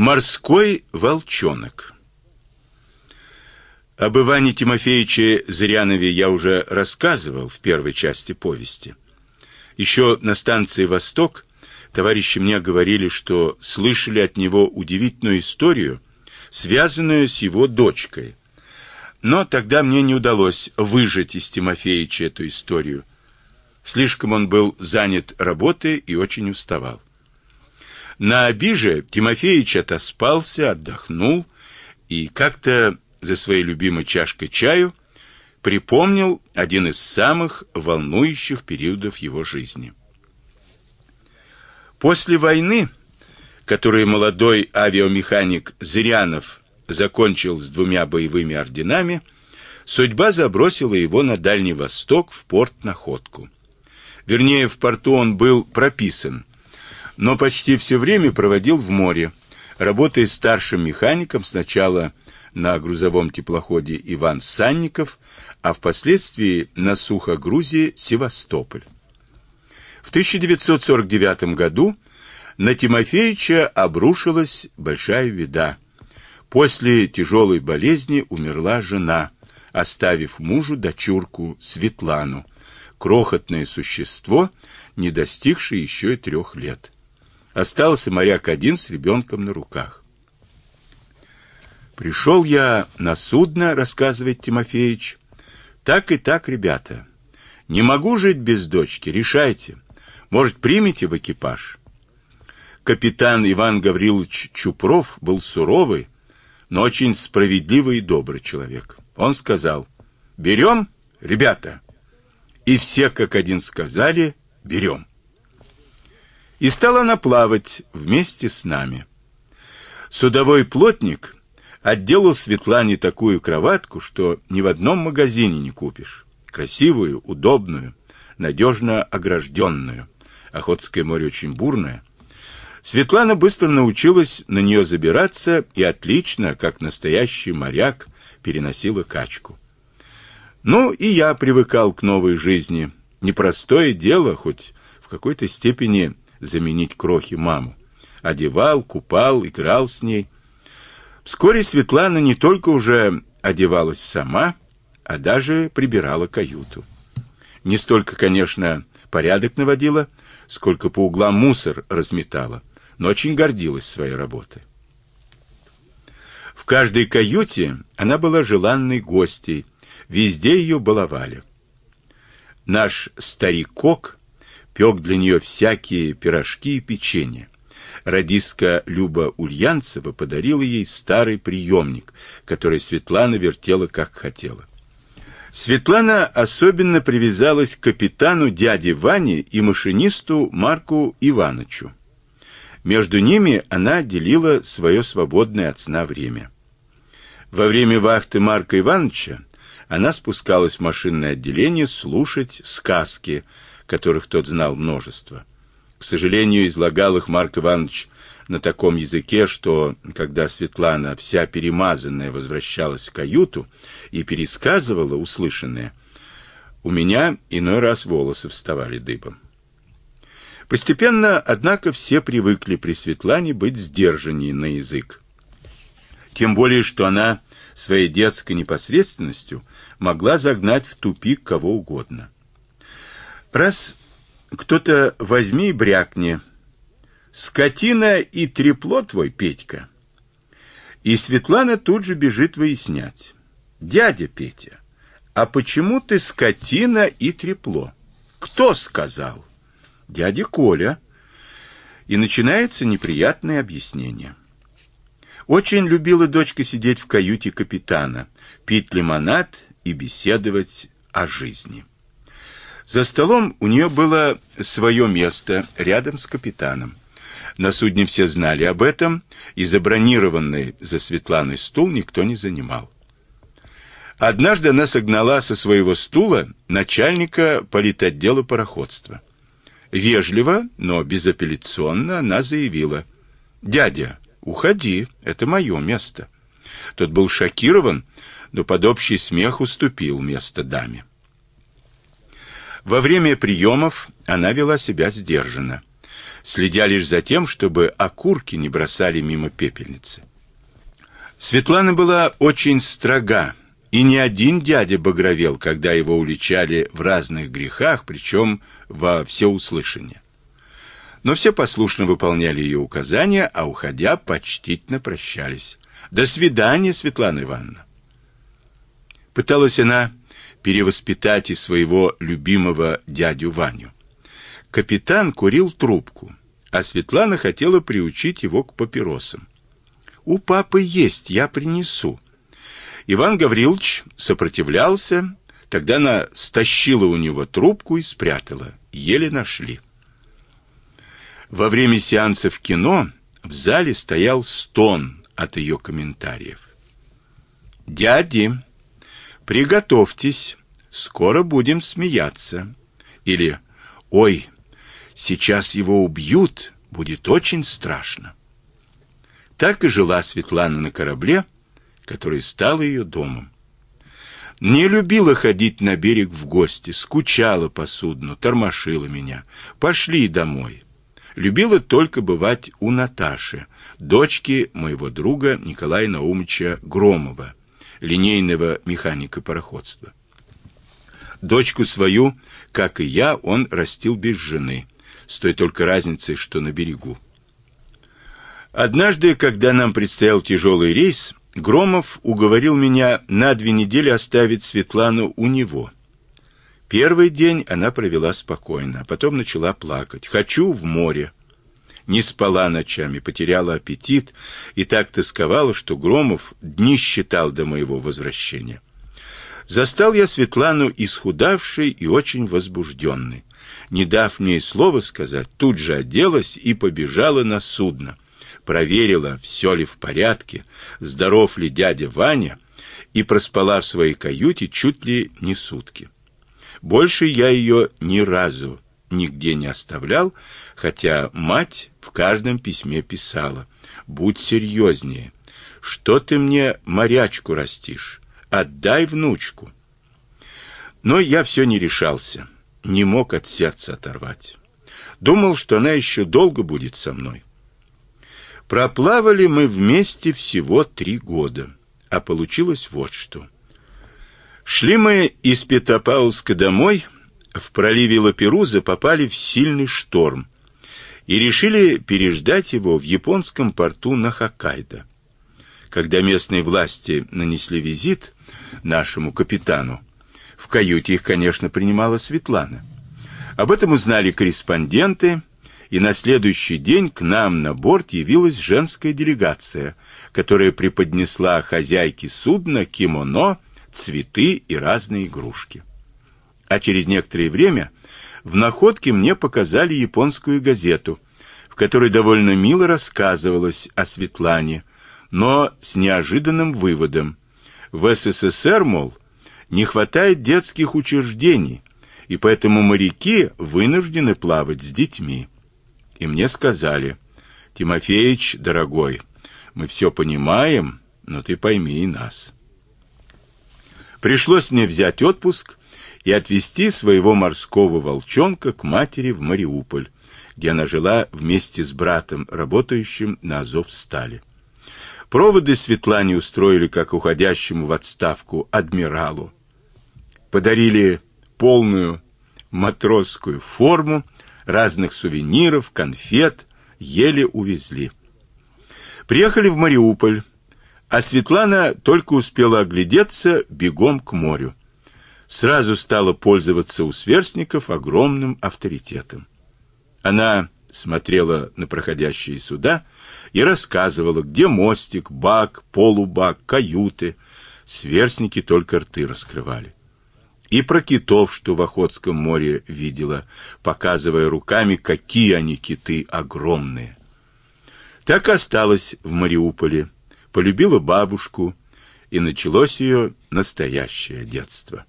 Морской волчонок Об Иване Тимофеевиче Зырянове я уже рассказывал в первой части повести. Еще на станции «Восток» товарищи мне говорили, что слышали от него удивительную историю, связанную с его дочкой. Но тогда мне не удалось выжать из Тимофеевича эту историю. Слишком он был занят работой и очень уставал. На обиже Тимофеич отоспался, отдохнул и как-то за своей любимой чашкой чаю припомнил один из самых волнующих периодов его жизни. После войны, которую молодой авиамеханик Зырянов закончил с двумя боевыми орденами, судьба забросила его на Дальний Восток в порт Находку. Вернее, в порту он был прописан – но почти все время проводил в море, работая старшим механиком сначала на грузовом теплоходе Иван Санников, а впоследствии на сухогрузе Севастополь. В 1949 году на Тимофеевича обрушилась большая беда. После тяжелой болезни умерла жена, оставив мужу дочурку Светлану, крохотное существо, не достигшее еще и трех лет. Остался моряк один с ребенком на руках. Пришел я на судно, рассказывает Тимофеич. Так и так, ребята. Не могу жить без дочки, решайте. Может, примете в экипаж? Капитан Иван Гаврилович Чупров был суровый, но очень справедливый и добрый человек. Он сказал, берем, ребята. И все как один сказали, берем. И стала она плавать вместе с нами. Судовой плотник отделал Светлане такую кроватку, что ни в одном магазине не купишь. Красивую, удобную, надежно огражденную. Охотское море очень бурное. Светлана быстро научилась на нее забираться и отлично, как настоящий моряк, переносила качку. Ну, и я привыкал к новой жизни. Непростое дело, хоть в какой-то степени заменить крохи маму. Одевал, купал, играл с ней. Вскоре Светлана не только уже одевалась сама, а даже прибирала каюту. Не столько, конечно, порядок наводила, сколько по углам мусор разметала, но очень гордилась своей работой. В каждой каюте она была желанной гостьей, везде ее баловали. Наш старик-кок пек для нее всякие пирожки и печенье. Радистка Люба Ульянцева подарила ей старый приемник, который Светлана вертела как хотела. Светлана особенно привязалась к капитану дяде Ване и машинисту Марку Ивановичу. Между ними она делила свое свободное от сна время. Во время вахты Марка Ивановича она спускалась в машинное отделение слушать сказки, которых тот знал множество. К сожалению, излагал их Марк Иванович на таком языке, что, когда Светлана, вся перемазанная, возвращалась в каюту и пересказывала услышанное, у меня иной раз волосы вставали дыбом. Постепенно, однако, все привыкли при Светлане быть сдержаннее на язык. Тем более, что она своей детской непосредственностью могла загнать в тупик кого угодно. Раз кто-то возьми и брякни. Скотина и трепло твой, Петька. И Светлана тут же бежит выяснять. Дядя Петя, а почему ты скотина и трепло? Кто сказал? Дядя Коля. И начинается неприятное объяснение. Очень любила дочка сидеть в каюте капитана, пить лимонад и беседовать о жизни. За столом у нее было свое место рядом с капитаном. На судне все знали об этом, и забронированный за Светланой стул никто не занимал. Однажды она согнала со своего стула начальника политотдела пароходства. Вежливо, но безапелляционно она заявила, «Дядя, уходи, это мое место». Тот был шокирован, но под общий смех уступил место даме. Во время приемов она вела себя сдержанно. следя лишь за тем, чтобы окурки не бросали мимо пепельницы. Светлана была очень строга, и ни один дядя багровел, когда его уличали в разных грехах, причем во всеуслышание. Но все послушно выполняли ее указания, а уходя, почтительно прощались. «До свидания, Светлана Ивановна!» Пыталась она перевоспитать и своего любимого дядю Ваню. Капитан курил трубку, а Светлана хотела приучить его к папиросам. «У папы есть, я принесу». Иван Гаврилович сопротивлялся, тогда она стащила у него трубку и спрятала. Еле нашли. Во время сеанса в кино в зале стоял стон от ее комментариев. «Дяди, приготовьтесь, скоро будем смеяться». Или «Ой, сейчас его убьют, будет очень страшно». Так и жила Светлана на корабле, который стал ее домом. Не любила ходить на берег в гости, скучала по судну, тормошила меня. Пошли домой. Любила только бывать у Наташи, дочки моего друга Николая Наумовича Громова, линейного механика пароходства. Дочку свою, как и я, он растил без жены, с той только разницей, что на берегу. Однажды, когда нам предстоял тяжелый рейс, Громов уговорил меня на две недели оставить Светлану у него. Первый день она провела спокойно, а потом начала плакать. «Хочу в море». Не спала ночами, потеряла аппетит и так тосковала, что Громов дни считал до моего возвращения. Застал я Светлану исхудавшей и очень возбужденной. Не дав мне слова сказать, тут же оделась и побежала на судно проверила, все ли в порядке, здоров ли дядя Ваня, и проспала в своей каюте чуть ли не сутки. Больше я ее ни разу нигде не оставлял, хотя мать в каждом письме писала «Будь серьезнее, что ты мне морячку растишь, отдай внучку». Но я все не решался, не мог от сердца оторвать. Думал, что она еще долго будет со мной. Проплавали мы вместе всего три года, а получилось вот что. Шли мы из Петропавловска домой, в проливе Лаперуза попали в сильный шторм и решили переждать его в японском порту на Хоккайдо. Когда местные власти нанесли визит нашему капитану, в каюте их, конечно, принимала Светлана. Об этом узнали корреспонденты, и на следующий день к нам на борт явилась женская делегация, которая преподнесла хозяйке судна кимоно, цветы и разные игрушки. А через некоторое время в находке мне показали японскую газету, в которой довольно мило рассказывалось о Светлане, но с неожиданным выводом. В СССР, мол, не хватает детских учреждений, и поэтому моряки вынуждены плавать с детьми и мне сказали, «Тимофеич, дорогой, мы все понимаем, но ты пойми и нас». Пришлось мне взять отпуск и отвезти своего морского волчонка к матери в Мариуполь, где она жила вместе с братом, работающим на Азовстале. Проводы Светлане устроили как уходящему в отставку адмиралу. Подарили полную матросскую форму разных сувениров, конфет, еле увезли. Приехали в Мариуполь, а Светлана только успела оглядеться бегом к морю. Сразу стала пользоваться у сверстников огромным авторитетом. Она смотрела на проходящие суда и рассказывала, где мостик, бак, полубак, каюты. Сверстники только рты раскрывали и про китов, что в Охотском море видела, показывая руками, какие они киты огромные. Так осталась в Мариуполе, полюбила бабушку, и началось ее настоящее детство.